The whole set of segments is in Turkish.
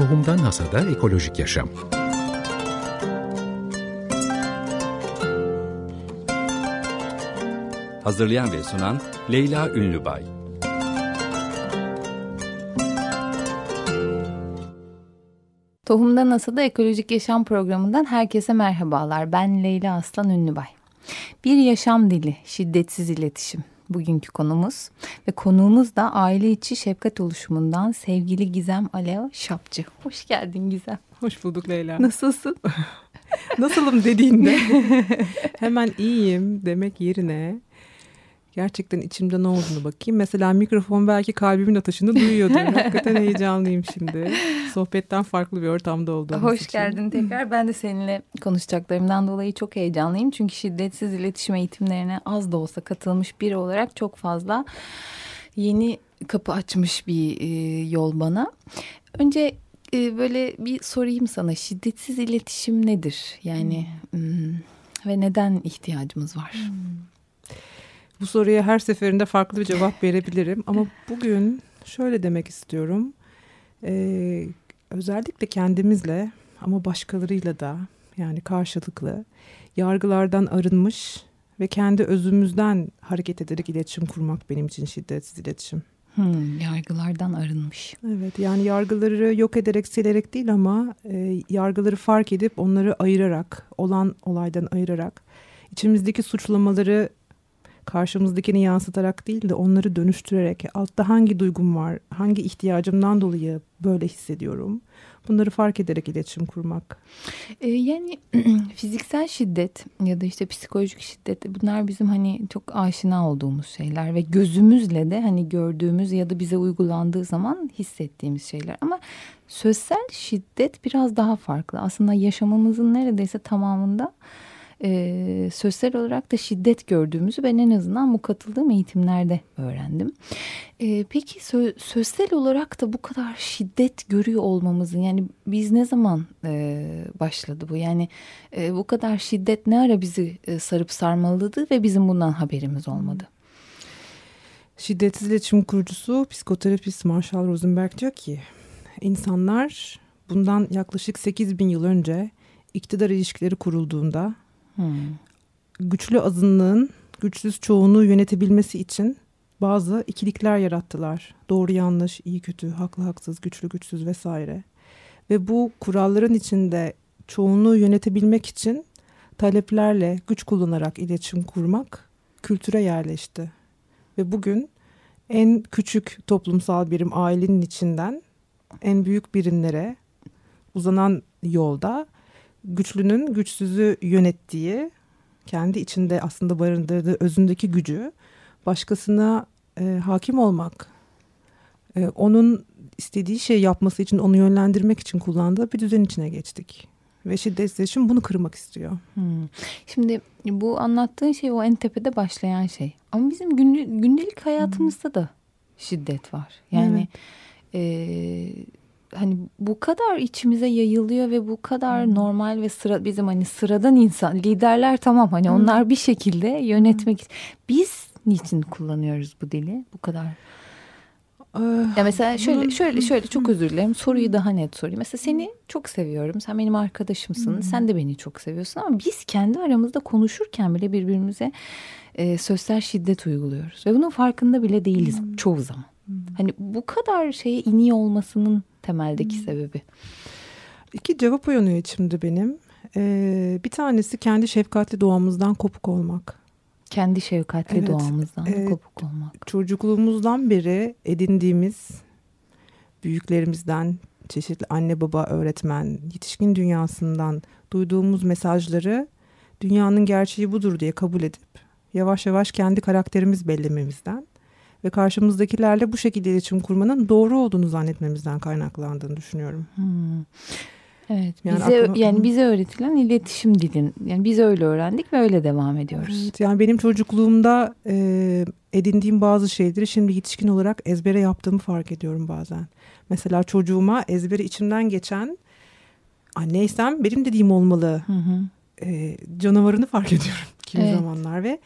Tohumdan Hasada Ekolojik Yaşam Hazırlayan ve sunan Leyla Ünlübay Tohumdan Hasada Ekolojik Yaşam programından herkese merhabalar. Ben Leyla Aslan Ünlübay. Bir yaşam dili, şiddetsiz iletişim bugünkü konumuz. Ve konuğumuz da aile içi şefkat oluşumundan sevgili Gizem Alev Şapçı. Hoş geldin Gizem. Hoş bulduk Leyla. Nasılsın? Nasılım dediğinde hemen iyiyim demek yerine gerçekten içimde ne olduğunu bakayım. Mesela mikrofon belki kalbimin atışını duyuyordur. Hakikaten heyecanlıyım şimdi. Sohbetten farklı bir ortamda olduğumuz Hoş için. geldin tekrar. Ben de seninle konuşacaklarımdan dolayı çok heyecanlıyım. Çünkü şiddetsiz iletişim eğitimlerine az da olsa katılmış biri olarak çok fazla yeni kapı açmış bir e, yol bana. Önce e, böyle bir sorayım sana. Şiddetsiz iletişim nedir? Yani hmm, ve neden ihtiyacımız var? Bu soruya her seferinde farklı bir cevap verebilirim. Ama bugün şöyle demek istiyorum. Ee, özellikle kendimizle ama başkalarıyla da yani karşılıklı yargılardan arınmış ve kendi özümüzden hareket ederek iletişim kurmak benim için şiddetsiz iletişim. Hmm, yargılardan arınmış. Evet yani yargıları yok ederek silerek değil ama e, yargıları fark edip onları ayırarak olan olaydan ayırarak içimizdeki suçlamaları karşımızdakini yansıtarak değil de onları dönüştürerek altta hangi duygum var, hangi ihtiyacımdan dolayı böyle hissediyorum. Bunları fark ederek iletişim kurmak. Ee, yani fiziksel şiddet ya da işte psikolojik şiddet bunlar bizim hani çok aşina olduğumuz şeyler ve gözümüzle de hani gördüğümüz ya da bize uygulandığı zaman hissettiğimiz şeyler. Ama sözsel şiddet biraz daha farklı. Aslında yaşamımızın neredeyse tamamında e, sözsel olarak da şiddet gördüğümüzü ben en azından bu katıldığım eğitimlerde öğrendim. E, peki sö sözsel olarak da bu kadar şiddet görüyor olmamızın yani biz ne zaman e, başladı bu? Yani e, bu kadar şiddet ne ara bizi e, sarıp sarmaladı ve bizim bundan haberimiz olmadı? Şiddetsiz iletişim kurucusu psikoterapist Marshall Rosenberg diyor ki insanlar bundan yaklaşık 8 bin yıl önce iktidar ilişkileri kurulduğunda Güçlü azınlığın güçsüz çoğunluğu yönetebilmesi için bazı ikilikler yarattılar. Doğru yanlış, iyi kötü, haklı haksız, güçlü güçsüz vesaire. Ve bu kuralların içinde çoğunluğu yönetebilmek için taleplerle güç kullanarak iletişim kurmak kültüre yerleşti. Ve bugün en küçük toplumsal birim ailenin içinden en büyük birimlere uzanan yolda güçlünün güçsüzü yönettiği, kendi içinde aslında barındırdığı özündeki gücü başkasına e, hakim olmak, e, onun istediği şey yapması için onu yönlendirmek için kullandığı bir düzen içine geçtik. Ve şiddetsizleşim bunu kırmak istiyor. Hmm. Şimdi bu anlattığın şey o en tepede başlayan şey. Ama bizim günlük, gündelik hayatımızda da şiddet var. Yani e, hani bu kadar içimize yayılıyor ve bu kadar Hmm. normal ve sıra bizim hani sıradan insan liderler tamam hani Hmm. onlar bir şekilde yönetmek biz niçin kullanıyoruz bu dili bu kadar? Ya mesela şöyle şöyle şöyle çok özür dilerim. Soruyu daha net sorayım. Mesela seni çok seviyorum. Sen benim arkadaşımsın. Sen de beni çok seviyorsun ama biz kendi aramızda konuşurken bile birbirimize e, sözsel şiddet uyguluyoruz ve bunun farkında bile değiliz çoğu zaman. Hani bu kadar şeye iniyor olmasının temeldeki sebebi. İki cevap uyanıyor içimde benim. Ee, bir tanesi kendi şefkatli doğamızdan kopuk olmak. Kendi şefkatli Evet, doğamızdan evet. kopuk olmak. çocukluğumuzdan beri edindiğimiz büyüklerimizden, çeşitli anne baba, öğretmen, yetişkin dünyasından duyduğumuz mesajları dünyanın gerçeği budur diye kabul edip yavaş yavaş kendi karakterimiz bellememizden ve karşımızdakilerle bu şekilde iletişim kurmanın doğru olduğunu zannetmemizden kaynaklandığını düşünüyorum. Hmm. Evet, Yani bize aklıma- yani bize öğretilen iletişim dilin. Yani biz öyle öğrendik ve öyle devam ediyoruz. Evet, yani benim çocukluğumda e, edindiğim bazı şeyleri şimdi yetişkin olarak ezbere yaptığımı fark ediyorum bazen. Mesela çocuğuma ezbere içimden geçen anneysem benim dediğim olmalı Hı hı. e, canavarını fark ediyorum kimi Evet. zamanlar ve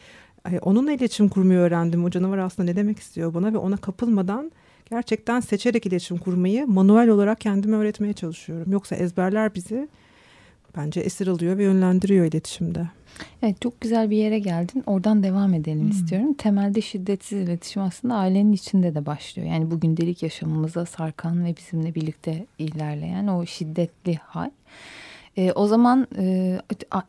onunla iletişim kurmayı öğrendim. O canavar aslında ne demek istiyor bana ve ona kapılmadan gerçekten seçerek iletişim kurmayı manuel olarak kendime öğretmeye çalışıyorum. Yoksa ezberler bizi bence esir alıyor ve yönlendiriyor iletişimde. Evet çok güzel bir yere geldin. Oradan devam edelim hmm. istiyorum. Temelde şiddetsiz iletişim aslında ailenin içinde de başlıyor. Yani bu gündelik yaşamımıza sarkan ve bizimle birlikte ilerleyen o şiddetli hal. E, o zaman e,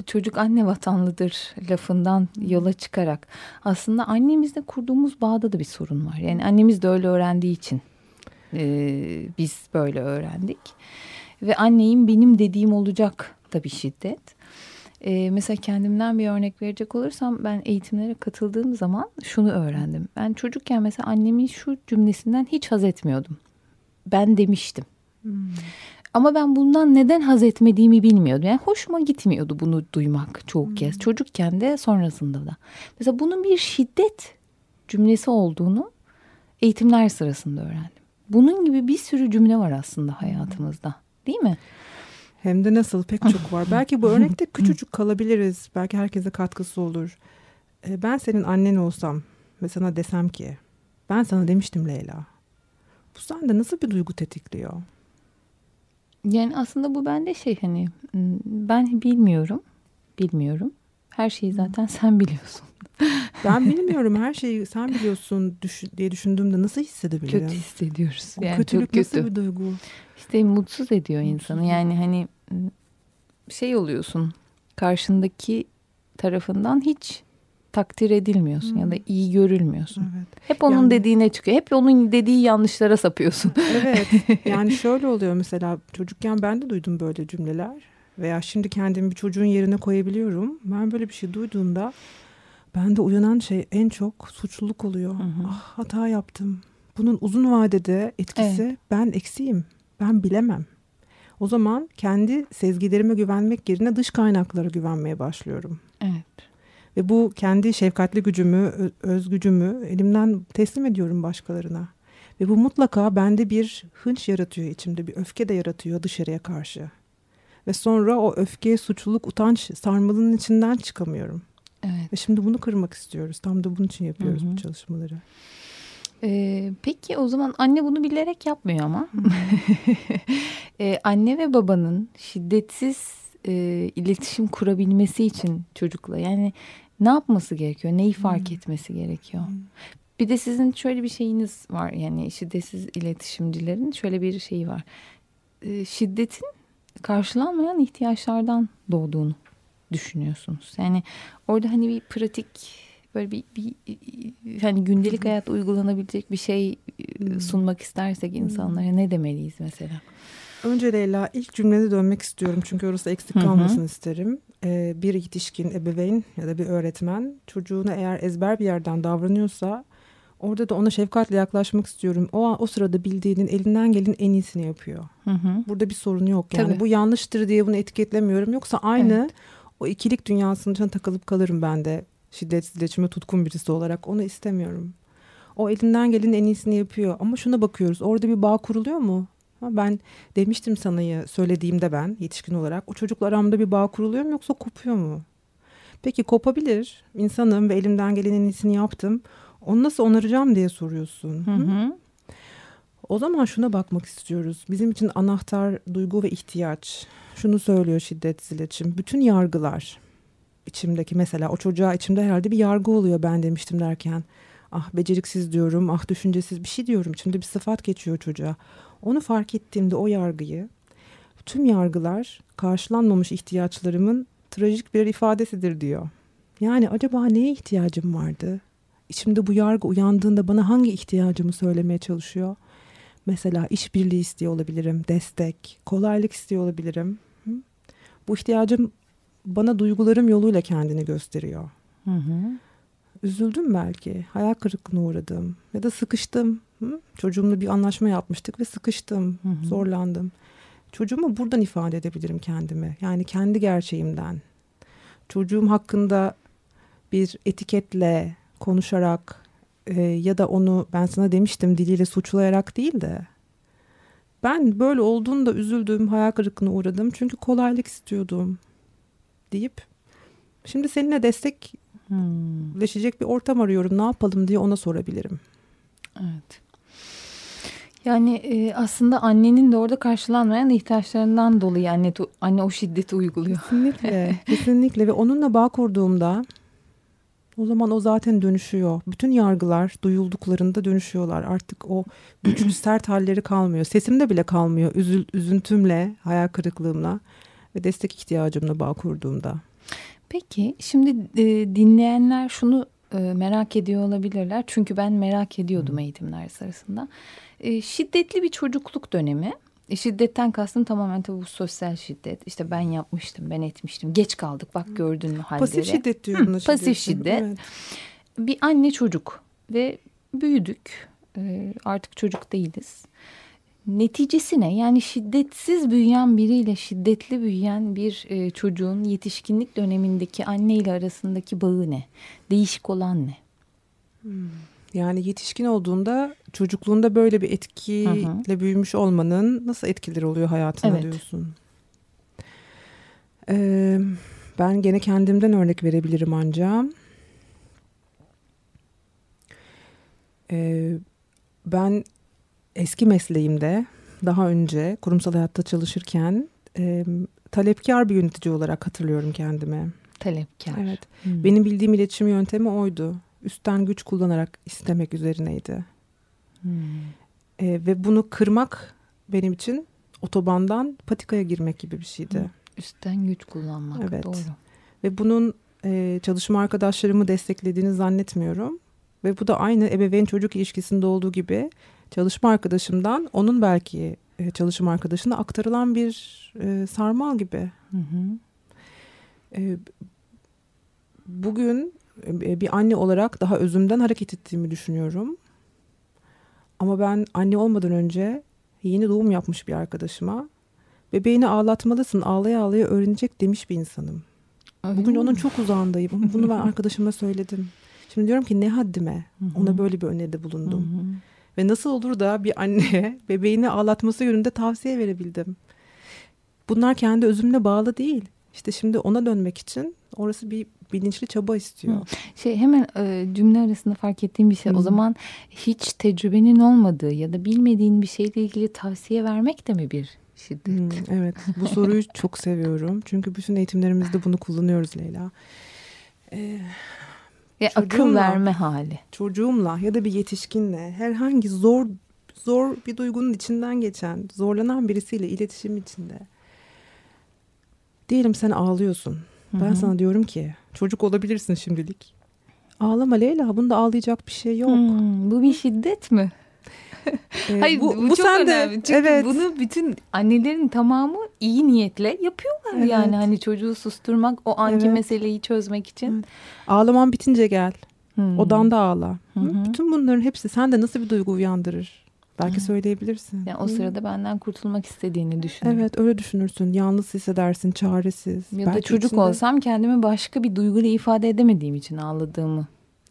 çocuk anne vatanlıdır lafından yola çıkarak aslında annemizle kurduğumuz bağda da bir sorun var. Yani annemiz de öyle öğrendiği için e, biz böyle öğrendik. Ve anneyim benim dediğim olacak da bir şiddet. E, mesela kendimden bir örnek verecek olursam ben eğitimlere katıldığım zaman şunu öğrendim. Ben çocukken mesela annemin şu cümlesinden hiç haz etmiyordum. Ben demiştim. Hmm. Ama ben bundan neden haz etmediğimi bilmiyordum. Yani hoşuma gitmiyordu bunu duymak çoğu hmm. kez. Çocukken de sonrasında da. Mesela bunun bir şiddet cümlesi olduğunu eğitimler sırasında öğrendim. Bunun gibi bir sürü cümle var aslında hayatımızda. Değil mi? Hem de nasıl pek çok var. Belki bu örnekte küçücük kalabiliriz. Belki herkese katkısı olur. Ee, ben senin annen olsam ve sana desem ki ben sana demiştim Leyla. Bu sende nasıl bir duygu tetikliyor? Yani aslında bu bende şey hani ben bilmiyorum. Bilmiyorum. Her şeyi zaten sen biliyorsun. ben bilmiyorum her şeyi sen biliyorsun düşün, diye düşündüğümde nasıl hissedebilirim? Kötü hissediyoruz. O yani kötülük çok nasıl bir duygu? İşte mutsuz ediyor insanı. Yani hani şey oluyorsun karşındaki tarafından hiç takdir edilmiyorsun hmm. ya da hmm. iyi görülmüyorsun. Evet. Hep onun yani, dediğine çıkıyor. Hep onun dediği yanlışlara sapıyorsun. Evet. Yani şöyle oluyor mesela çocukken ben de duydum böyle cümleler veya şimdi kendimi bir çocuğun yerine koyabiliyorum. Ben böyle bir şey duyduğumda bende uyanan şey en çok suçluluk oluyor. Hı hı. Ah hata yaptım. Bunun uzun vadede etkisi evet. ben eksiyim. Ben bilemem. O zaman kendi sezgilerime güvenmek yerine dış kaynaklara güvenmeye başlıyorum. Evet. Ve bu kendi şefkatli gücümü, öz gücümü elimden teslim ediyorum başkalarına. Ve bu mutlaka bende bir hınç yaratıyor içimde, bir öfke de yaratıyor dışarıya karşı. Ve sonra o öfke, suçluluk, utanç sarmalının içinden çıkamıyorum. Evet. Ve şimdi bunu kırmak istiyoruz. Tam da bunun için yapıyoruz Hı-hı. bu çalışmaları. Ee, peki o zaman anne bunu bilerek yapmıyor ama. ee, anne ve babanın şiddetsiz e, iletişim kurabilmesi için çocukla yani ne yapması gerekiyor? Neyi fark hmm. etmesi gerekiyor? Hmm. Bir de sizin şöyle bir şeyiniz var yani şiddetsiz iletişimcilerin şöyle bir şeyi var. Ee, şiddetin karşılanmayan ihtiyaçlardan doğduğunu düşünüyorsunuz. Yani orada hani bir pratik böyle bir, bir hani gündelik hayat uygulanabilecek bir şey e, sunmak istersek insanlara ne demeliyiz mesela? Önce Leyla ilk cümlene dönmek istiyorum çünkü orası eksik kalmasın isterim. Ee, bir yetişkin ebeveyn ya da bir öğretmen çocuğuna eğer ezber bir yerden davranıyorsa orada da ona şefkatle yaklaşmak istiyorum. O o sırada bildiğinin elinden gelenin en iyisini yapıyor. Hı hı. Burada bir sorun yok yani Tabii. bu yanlıştır diye bunu etiketlemiyorum. Yoksa aynı evet. o ikilik dünyasının içine takılıp kalırım ben de şiddetsiz iletişime tutkun birisi olarak onu istemiyorum. O elinden gelenin en iyisini yapıyor ama şuna bakıyoruz orada bir bağ kuruluyor mu? Ben demiştim sanayı söylediğimde ben yetişkin olarak o çocukla aramda bir bağ kuruluyor mu yoksa kopuyor mu? Peki kopabilir. İnsanım ve elimden gelenin iyisini yaptım. Onu nasıl onaracağım diye soruyorsun. Hı hı. O zaman şuna bakmak istiyoruz. Bizim için anahtar duygu ve ihtiyaç. Şunu söylüyor şiddet iletişim. Bütün yargılar içimdeki mesela o çocuğa içimde herhalde bir yargı oluyor ben demiştim derken. Ah beceriksiz diyorum, ah düşüncesiz bir şey diyorum. İçimde bir sıfat geçiyor çocuğa. Onu fark ettiğimde o yargıyı tüm yargılar karşılanmamış ihtiyaçlarımın trajik bir ifadesidir diyor. Yani acaba neye ihtiyacım vardı? İçimde bu yargı uyandığında bana hangi ihtiyacımı söylemeye çalışıyor? Mesela işbirliği istiyor olabilirim, destek, kolaylık istiyor olabilirim. Bu ihtiyacım bana duygularım yoluyla kendini gösteriyor. Hı hı. Üzüldüm belki, hayal kırıklığına uğradım ya da sıkıştım. Hı? Çocuğumla bir anlaşma yapmıştık ve sıkıştım, hı hı. zorlandım. Çocuğumu buradan ifade edebilirim kendime. Yani kendi gerçeğimden. Çocuğum hakkında bir etiketle konuşarak e, ya da onu ben sana demiştim diliyle suçlayarak değil de ben böyle olduğunda üzüldüm, hayal kırıklığına uğradım. Çünkü kolaylık istiyordum deyip şimdi seninle destekleşecek hmm. bir ortam arıyorum ne yapalım diye ona sorabilirim. Evet. Yani e, aslında annenin de orada karşılanmayan ihtiyaçlarından dolayı anne, anne o şiddeti uyguluyor. Kesinlikle, kesinlikle ve onunla bağ kurduğumda o zaman o zaten dönüşüyor. Bütün yargılar duyulduklarında dönüşüyorlar. Artık o güçlü sert halleri kalmıyor. Sesimde bile kalmıyor. Üzül, üzüntümle, hayal kırıklığımla ve destek ihtiyacımla bağ kurduğumda. Peki şimdi e, dinleyenler şunu e, merak ediyor olabilirler. Çünkü ben merak ediyordum eğitimler sırasında. E, şiddetli bir çocukluk dönemi. E, şiddetten kastım tamamen tabii bu sosyal şiddet. İşte ben yapmıştım, ben etmiştim. Geç kaldık bak gördün mü halleri. Pasif şiddet diyor buna. Pasif şiddet. Evet. Bir anne çocuk ve büyüdük. E, artık çocuk değiliz. Neticesi ne? Yani şiddetsiz büyüyen biriyle şiddetli büyüyen bir e, çocuğun yetişkinlik dönemindeki anne ile arasındaki bağı ne? Değişik olan ne? Hmm. Yani yetişkin olduğunda çocukluğunda böyle bir etkiyle hı hı. büyümüş olmanın nasıl etkileri oluyor hayatına evet. diyorsun? Ee, ben gene kendimden örnek verebilirim ancak. Ee, ben eski mesleğimde daha önce kurumsal hayatta çalışırken e, talepkar bir yönetici olarak hatırlıyorum kendimi. Talepkar. Evet. Hmm. Benim bildiğim iletişim yöntemi oydu. Üstten güç kullanarak istemek üzerineydi. Hmm. E, ve bunu kırmak benim için otobandan patikaya girmek gibi bir şeydi. Hmm. Üstten güç kullanmak. Evet. Doğru. Ve bunun e, çalışma arkadaşlarımı desteklediğini zannetmiyorum. Ve bu da aynı ebeveyn çocuk ilişkisinde olduğu gibi çalışma arkadaşımdan onun belki e, çalışma arkadaşına aktarılan bir e, sarmal gibi. Hı hı. E, bugün e, bir anne olarak daha özümden hareket ettiğimi düşünüyorum. Ama ben anne olmadan önce yeni doğum yapmış bir arkadaşıma bebeğini ağlatmalısın ağlaya ağlaya öğrenecek demiş bir insanım. Öyle Bugün mi? onun çok uzağındayım. Bunu ben arkadaşıma söyledim. Şimdi diyorum ki ne haddime ona böyle bir öneride bulundum. Hı hı. Ve nasıl olur da bir anne bebeğini ağlatması yönünde tavsiye verebildim. Bunlar kendi özümle bağlı değil. İşte şimdi ona dönmek için orası bir bilinçli çaba istiyor. Şey hemen e, cümle arasında fark ettiğim bir şey. Hı. O zaman hiç tecrübenin olmadığı ya da bilmediğin bir şeyle ilgili tavsiye vermek de mi bir şiddet? Hmm, evet. Bu soruyu çok seviyorum. Çünkü bütün eğitimlerimizde bunu kullanıyoruz Leyla. Ee, ya akıl verme hali. Çocuğumla ya da bir yetişkinle herhangi zor zor bir duygunun içinden geçen, zorlanan birisiyle iletişim içinde. Diyelim sen ağlıyorsun. Hı-hı. Ben sana diyorum ki çocuk olabilirsin şimdilik. Ağlama Leyla bunda ağlayacak bir şey yok. Hmm, bu bir şiddet mi? Ee, Hayır bu, bu, bu çok önemli. Çünkü evet. bunu bütün annelerin tamamı iyi niyetle yapıyorlar evet. yani. Hani çocuğu susturmak o anki evet. meseleyi çözmek için. Evet. Ağlaman bitince gel. Hmm. Odanda ağla. Hı-hı. Bütün bunların hepsi sende nasıl bir duygu uyandırır? Belki söyleyebilirsin. Yani o sırada benden kurtulmak istediğini düşünürüm. Evet öyle düşünürsün. Yalnız hissedersin, çaresiz. Ya Belki da çocuk içinde... olsam kendimi başka bir duyguyla ifade edemediğim için ağladığımı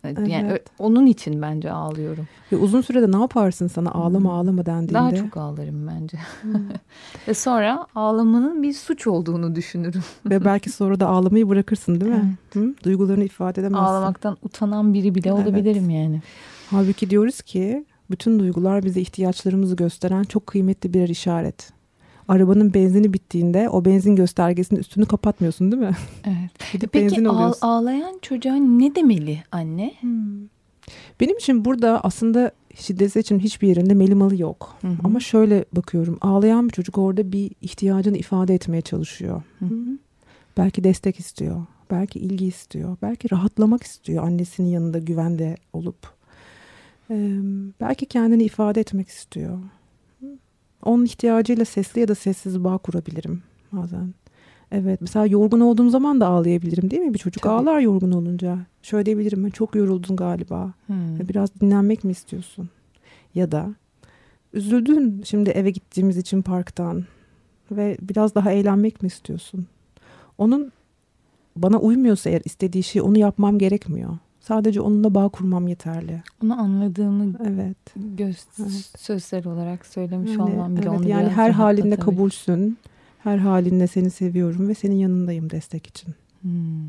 yani evet. onun için bence ağlıyorum. Ve uzun sürede ne yaparsın sana ağlama hmm. ağlama dendiğinde? Daha çok ağlarım bence. Hmm. Ve sonra ağlamanın bir suç olduğunu düşünürüm. Ve belki sonra da ağlamayı bırakırsın değil mi? Evet. Hı? Duygularını ifade edemezsin. Ağlamaktan utanan biri bile olabilirim evet. yani. Halbuki diyoruz ki bütün duygular bize ihtiyaçlarımızı gösteren çok kıymetli birer işaret arabanın benzini bittiğinde o benzin göstergesinin üstünü kapatmıyorsun değil mi? Evet. Gidip Peki ağ, ağlayan çocuğa ne demeli anne? Hmm. Benim için burada aslında şiddet için hiçbir yerinde melimalı yok. Hı hı. Ama şöyle bakıyorum. Ağlayan bir çocuk orada bir ihtiyacını ifade etmeye çalışıyor. Hı hı. Belki destek istiyor. Belki ilgi istiyor. Belki rahatlamak istiyor annesinin yanında güvende olup. Ee, belki kendini ifade etmek istiyor onun ihtiyacıyla sesli ya da sessiz bağ kurabilirim bazen. Evet mesela yorgun olduğum zaman da ağlayabilirim değil mi? Bir çocuk Tabii. ağlar yorgun olunca. Şöyle diyebilirim ben çok yoruldun galiba. Hmm. Biraz dinlenmek mi istiyorsun? Ya da üzüldün şimdi eve gittiğimiz için parktan ve biraz daha eğlenmek mi istiyorsun? Onun bana uymuyorsa eğer istediği şey onu yapmam gerekmiyor. Sadece onunla bağ kurmam yeterli. Onu anladığımı evet. göz evet. sözler olarak söylemiş yani, olmam bile evet, onu Yani her halinde kabulsün. Her halinde seni seviyorum ve senin yanındayım destek için. Hmm.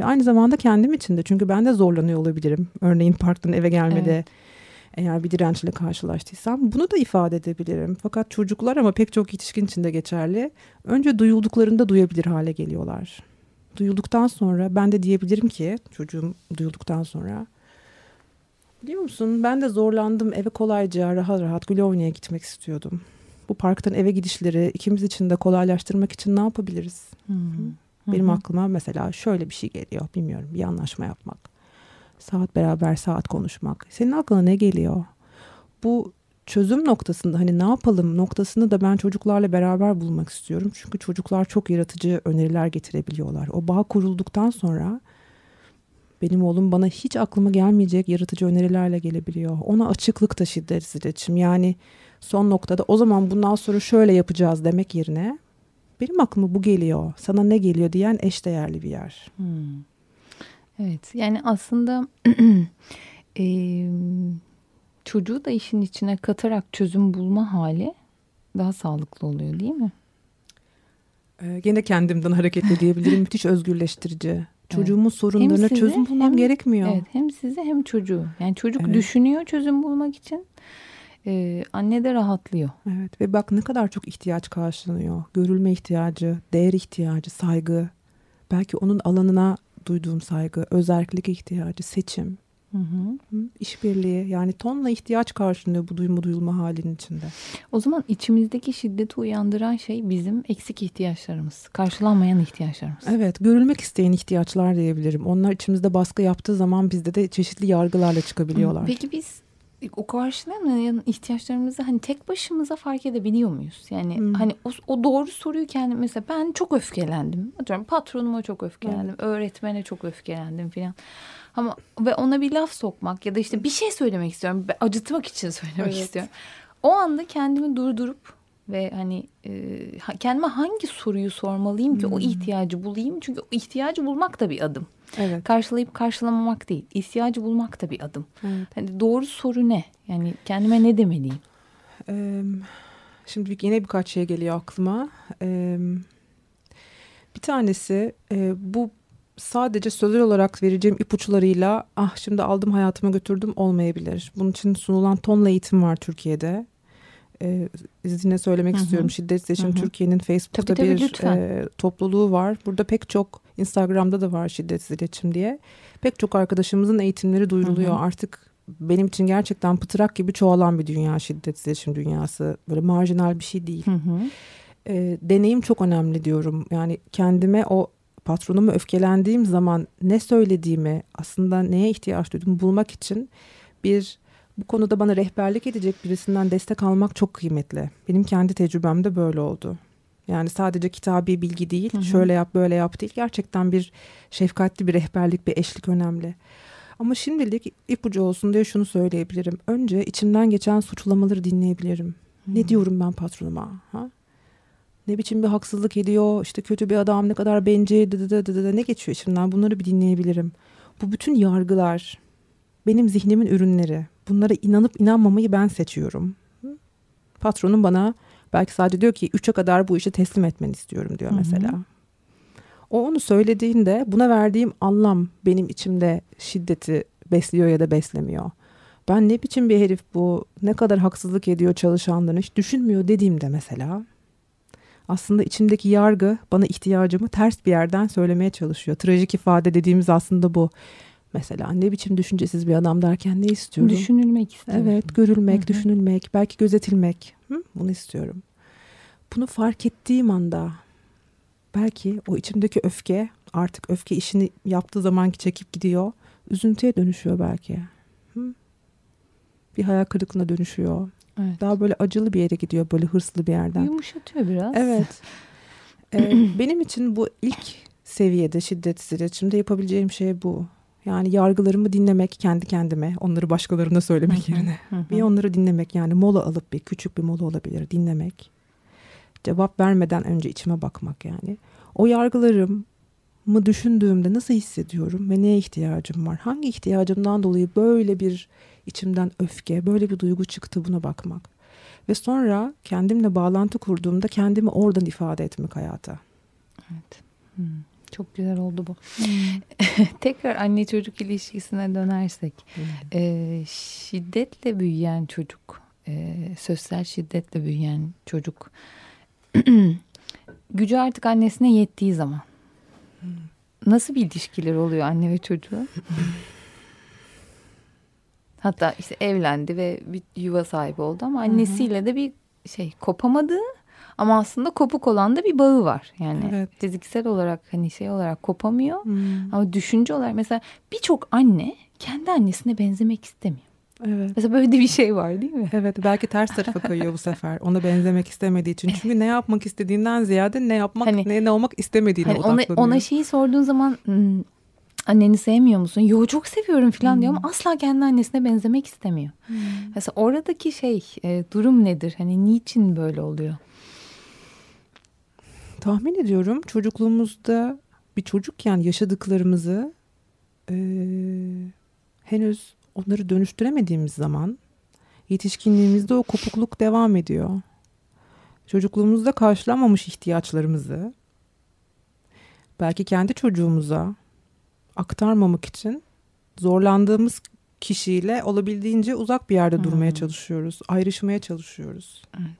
Ve aynı zamanda kendim için de çünkü ben de zorlanıyor olabilirim. Örneğin parktan eve gelmede. Evet. Eğer bir dirençle karşılaştıysam bunu da ifade edebilirim. Fakat çocuklar ama pek çok yetişkin için de geçerli. Önce duyulduklarında duyabilir hale geliyorlar. Duyulduktan sonra ben de diyebilirim ki çocuğum duyulduktan sonra biliyor musun ben de zorlandım eve kolayca rahat rahat güle oynaya gitmek istiyordum. Bu parktan eve gidişleri ikimiz için de kolaylaştırmak için ne yapabiliriz? Hı hı. Benim Hı hı. aklıma mesela şöyle bir şey geliyor. Bilmiyorum bir anlaşma yapmak. Saat beraber saat konuşmak. Senin aklına ne geliyor? Bu çözüm noktasında hani ne yapalım noktasını da ben çocuklarla beraber bulmak istiyorum. Çünkü çocuklar çok yaratıcı öneriler getirebiliyorlar. O bağ kurulduktan sonra benim oğlum bana hiç aklıma gelmeyecek yaratıcı önerilerle gelebiliyor. Ona açıklık da şiddet iletişim. Yani son noktada o zaman bundan sonra şöyle yapacağız demek yerine benim aklıma bu geliyor. Sana ne geliyor diyen eşdeğerli bir yer. Hmm. Evet yani aslında eee, çocuğu da işin içine katarak çözüm bulma hali daha sağlıklı oluyor değil mi? Ee, gene kendimden hareketle diyebilirim. Müthiş özgürleştirici. Çocuğumun sorunlarına sizi, çözüm bulmam hem- gerekmiyor. Evet hem sizi hem çocuğu. Yani çocuk Evet. düşünüyor çözüm bulmak için. Eee, anne de rahatlıyor. Evet ve bak ne kadar çok ihtiyaç karşılanıyor. Görülme ihtiyacı, değer ihtiyacı, saygı. Belki onun alanına duyduğum saygı, özellik ihtiyacı, seçim, Hı hı. hı, işbirliği. Yani tonla ihtiyaç karşılanıyor bu duyma duyulma halinin içinde. O zaman içimizdeki şiddeti uyandıran şey bizim eksik ihtiyaçlarımız. Karşılanmayan ihtiyaçlarımız. Evet, görülmek isteyen ihtiyaçlar diyebilirim. Onlar içimizde baskı yaptığı zaman bizde de çeşitli yargılarla çıkabiliyorlar. Peki biz o karşılanmayan ihtiyaçlarımızı hani tek başımıza fark edebiliyor muyuz? Yani Hmm. hani o, o doğru soruyu kendim mesela ben çok öfkelendim. Atıyorum patronuma çok öfkelendim. Öğretmene çok öfkelendim filan. Ama ve ona bir laf sokmak ya da işte bir şey söylemek istiyorum. Acıtmak için söylemek Evet. istiyorum. O anda kendimi durdurup ve hani e, kendime hangi soruyu sormalıyım ki o Hmm. ihtiyacı bulayım? Çünkü o ihtiyacı bulmak da bir adım. Evet. Karşılayıp karşılamamak değil. İhtiyacı bulmak da bir adım. evet. Hani doğru soru ne? Yani kendime ne demeliyim? Ee, şimdi yine birkaç şey geliyor aklıma. Ee, bir tanesi e, bu sadece sözel olarak vereceğim ipuçlarıyla ah şimdi aldım hayatıma götürdüm olmayabilir. Bunun için sunulan tonla eğitim var Türkiye'de. Ee, izninle söylemek Hı hı. istiyorum. Şiddet hı. Türkiye'nin Facebook'ta Tabii, tabii, bir lütfen. e, topluluğu var. Burada pek çok Instagram'da da var şiddetsiz iletişim diye. Pek çok arkadaşımızın eğitimleri duyuruluyor. Hı hı. Artık benim için gerçekten pıtrak gibi çoğalan bir dünya şiddetsiz iletişim dünyası. Böyle marjinal bir şey değil. Hı hı. E, deneyim çok önemli diyorum. Yani kendime o patronuma öfkelendiğim zaman ne söylediğimi aslında neye ihtiyaç duyduğumu bulmak için bir bu konuda bana rehberlik edecek birisinden destek almak çok kıymetli. Benim kendi tecrübemde böyle oldu. Yani sadece kitabi bilgi değil, Hı hı. şöyle yap böyle yap değil. Gerçekten bir şefkatli bir rehberlik, bir eşlik önemli. Ama şimdilik ipucu olsun diye şunu söyleyebilirim. Önce içimden geçen suçlamaları dinleyebilirim. Ne diyorum ben patronuma? Ha? Ne biçim bir haksızlık ediyor, işte kötü bir adam, ne kadar bencil, dı dı dı dı dı. ne geçiyor içimden bunları bir dinleyebilirim. Bu bütün yargılar benim zihnimin ürünleri. Bunlara inanıp inanmamayı ben seçiyorum. Hı? Patronum bana belki sadece diyor ki üçe kadar bu işi teslim etmeni istiyorum diyor Hı hı. mesela. O onu söylediğinde buna verdiğim anlam benim içimde şiddeti besliyor ya da beslemiyor. Ben ne biçim bir herif bu, ne kadar haksızlık ediyor çalışanlarına hiç düşünmüyor dediğimde mesela aslında içimdeki yargı bana ihtiyacımı ters bir yerden söylemeye çalışıyor. Trajik ifade dediğimiz aslında bu. Mesela ne biçim düşüncesiz bir adam derken ne istiyorum? Düşünülmek istiyorum. Evet, görülmek, Hı hı. düşünülmek, belki gözetilmek. Hı? Bunu istiyorum. Bunu fark ettiğim anda belki o içimdeki öfke artık öfke işini yaptığı zamanki çekip gidiyor. Üzüntüye dönüşüyor belki. Hı? Bir hayal kırıklığına dönüşüyor. Evet. Daha böyle acılı bir yere gidiyor, böyle hırslı bir yerden. Yumuşatıyor biraz. Evet. Ee, benim için bu ilk seviyede şiddetsiz iletişimde yapabileceğim şey bu. Yani yargılarımı dinlemek kendi kendime, onları başkalarına söylemek yerine. Bir onları dinlemek yani mola alıp bir küçük bir mola olabilir dinlemek. Cevap vermeden önce içime bakmak yani. O yargılarımı düşündüğümde nasıl hissediyorum ve neye ihtiyacım var? Hangi ihtiyacımdan dolayı böyle bir içimden öfke, böyle bir duygu çıktı buna bakmak. Ve sonra kendimle bağlantı kurduğumda kendimi oradan ifade etmek hayata. Evet. Hmm. Çok güzel oldu bu. Tekrar anne çocuk ilişkisine dönersek. E, şiddetle büyüyen çocuk, e, sosyal şiddetle büyüyen çocuk gücü artık annesine yettiği zaman nasıl bir ilişkiler oluyor anne ve çocuğu? Hatta işte evlendi ve bir yuva sahibi oldu ama annesiyle de bir şey kopamadığı ama aslında kopuk olan da bir bağı var. Yani Evet. fiziksel olarak hani şey olarak kopamıyor Hmm, ama düşünce olarak mesela birçok anne kendi annesine benzemek istemiyor. Evet. Mesela böyle de bir şey var değil mi? Evet belki ters tarafa kayıyor bu sefer. Ona benzemek istemediği için. Çünkü ne yapmak istediğinden ziyade ne yapmak Hani- ne, ne olmak istemediğine Hani ona, odaklanıyor. ona şeyi sorduğun zaman "Hmm, anneni sevmiyor musun? Yo çok seviyorum falan diyor ama asla kendi annesine benzemek istemiyor. Mesela oradaki şey e, durum nedir? Hani niçin böyle oluyor? Tahmin ediyorum çocukluğumuzda bir çocukken yaşadıklarımızı eee, henüz onları dönüştüremediğimiz zaman yetişkinliğimizde o kopukluk devam ediyor. Çocukluğumuzda karşılamamış ihtiyaçlarımızı belki kendi çocuğumuza aktarmamak için zorlandığımız kişiyle olabildiğince uzak bir yerde durmaya Hmm. çalışıyoruz. Ayrışmaya çalışıyoruz. Evet.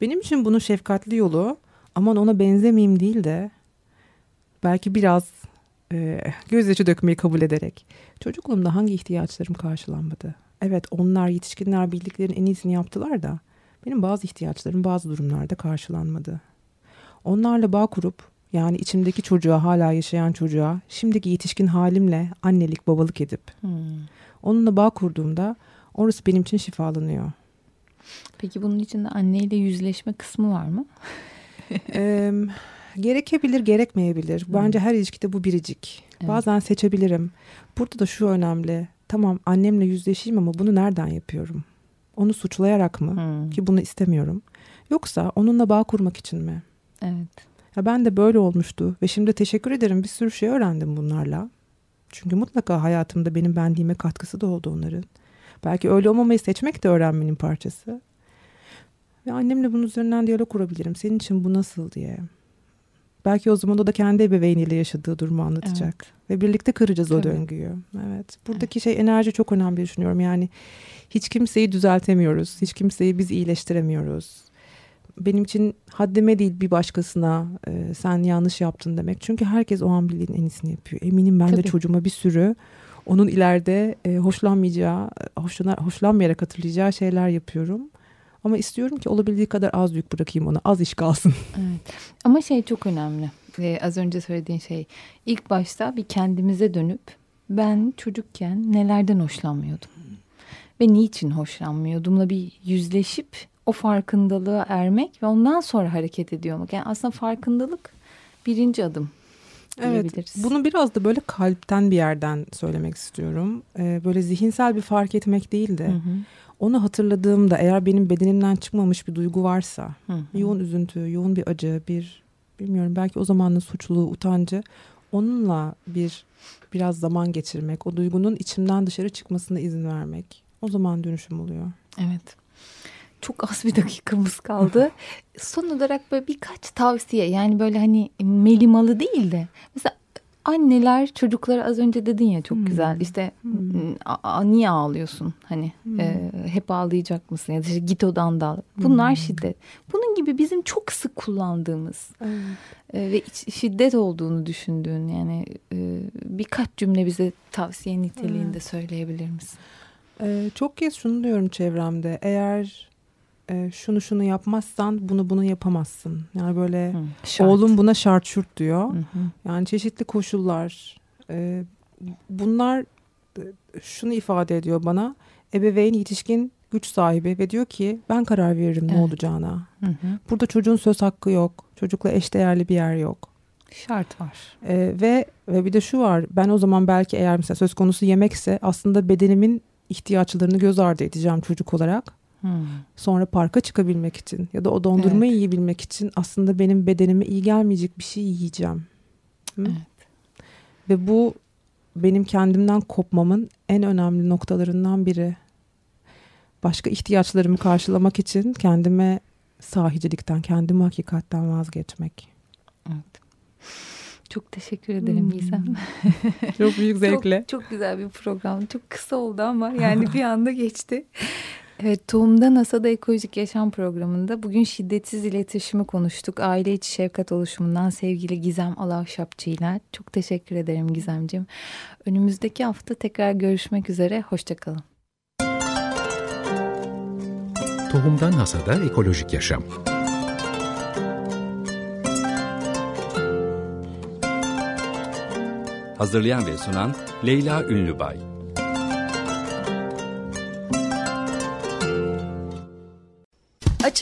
Benim için bunun şefkatli yolu aman ona benzemeyeyim değil de belki biraz e, gözyaşı dökmeyi kabul ederek çocukluğumda hangi ihtiyaçlarım karşılanmadı? Evet onlar yetişkinler bildiklerinin en iyisini yaptılar da benim bazı ihtiyaçlarım bazı durumlarda karşılanmadı. Onlarla bağ kurup yani içimdeki çocuğa hala yaşayan çocuğa şimdiki yetişkin halimle annelik babalık edip Hmm. onunla bağ kurduğumda orası benim için şifalanıyor. Peki bunun içinde anneyle yüzleşme kısmı var mı? Eee, gerekebilir, gerekmeyebilir. Bence her ilişkide bu biricik. Evet. Bazen seçebilirim. Burada da şu önemli. Tamam annemle yüzleşeyim ama bunu nereden yapıyorum? Onu suçlayarak mı? Hmm. Ki bunu istemiyorum. Yoksa onunla bağ kurmak için mi? Evet. Ya ben de böyle olmuştu ve şimdi teşekkür ederim bir sürü şey öğrendim bunlarla. Çünkü mutlaka hayatımda benim benliğime katkısı da oldu onların. Belki öyle olmamayı seçmek de öğrenmenin parçası. Ve annemle bunun üzerinden diyalog kurabilirim. Senin için bu nasıl diye. Belki o zaman o da kendi ebeveyniyle yaşadığı durumu anlatacak. Ve birlikte kıracağız o Tabii. döngüyü. Evet. Buradaki şey enerji çok önemli düşünüyorum. Yani hiç kimseyi düzeltemiyoruz. Hiç kimseyi biz iyileştiremiyoruz. Benim için haddime değil bir başkasına e, sen yanlış yaptın demek. Çünkü herkes o an bildiğin en iyisini yapıyor. Eminim ben de Tabii. çocuğuma bir sürü onun ileride e, hoşlanmayacağı, hoşlanar, hoşlanmayarak hatırlayacağı şeyler yapıyorum. Ama istiyorum ki olabildiği kadar az yük bırakayım ona. Az iş kalsın. Evet. Ama şey çok önemli. Ee, az önce söylediğin şey. İlk başta bir kendimize dönüp ben çocukken nelerden hoşlanmıyordum ve niçin hoşlanmıyordumla bir yüzleşip o farkındalığa ermek ve ondan sonra hareket ediyor olmak. Yani aslında farkındalık birinci adım Evet, bunu biraz da böyle kalpten bir yerden söylemek istiyorum. Ee, böyle zihinsel bir fark etmek değil de Hı hı, onu hatırladığımda eğer benim bedenimden çıkmamış bir duygu varsa, hı hı. yoğun üzüntü, yoğun bir acı, bir bilmiyorum belki o zamanın suçluluğu, utancı onunla bir biraz zaman geçirmek, o duygunun içimden dışarı çıkmasına izin vermek. O zaman dönüşüm oluyor. Evet. Çok az bir dakikamız kaldı. Son olarak böyle birkaç tavsiye yani böyle hani melimalı değil de mesela anneler çocuklara az önce dedin ya çok Hmm. güzel işte Hmm. "A- a- niye ağlıyorsun hani Hmm. e, hep ağlayacak mısın ya da işte git odan da ağla." bunlar Hmm. şiddet bunun gibi bizim çok sık kullandığımız e, ve iç- şiddet olduğunu düşündüğün yani e, birkaç cümle bize tavsiye niteliğinde Evet. söyleyebilir misin? Ee, çok kez şunu diyorum çevremde. Eğer e, şunu şunu yapmazsan bunu bunu yapamazsın. Yani böyle Hı, şart. oğlum buna şart şurt diyor. Hı hı. Yani çeşitli koşullar. e, bunlar e, şunu ifade ediyor bana. Ebeveyn yetişkin güç sahibi ve diyor ki ben karar veririm ne Evet. olacağına. Hı hı. Burada çocuğun söz hakkı yok. Çocukla eşdeğerli bir yer yok. Şart var. E, ve ve bir de şu var. Ben o zaman belki eğer mesela söz konusu yemekse aslında bedenimin ihtiyaçlarını göz ardı edeceğim çocuk olarak. Hmm. Sonra parka çıkabilmek için ya da o dondurmayı Evet. yiyebilmek için aslında benim bedenime iyi gelmeyecek bir şey yiyeceğim. Hı? Evet. Ve bu benim kendimden kopmamın en önemli noktalarından biri. Başka ihtiyaçlarımı karşılamak için kendime sahicilikten, kendime hakikatten vazgeçmek. Evet. Çok teşekkür ederim hmm. Gizem. çok büyük zevkle. çok, çok güzel bir program. Çok kısa oldu ama yani bir anda geçti. Evet, Tohum'da NASA'da Ekolojik Yaşam programında bugün şiddetsiz iletişimi konuştuk. Aile içi şefkat oluşumundan sevgili Gizem Alavşapçı ile. Çok teşekkür ederim Gizemciğim. Önümüzdeki hafta tekrar görüşmek üzere. Hoşçakalın. Tohumdan NASA'da Ekolojik Yaşam Hazırlayan ve sunan Leyla Ünlübay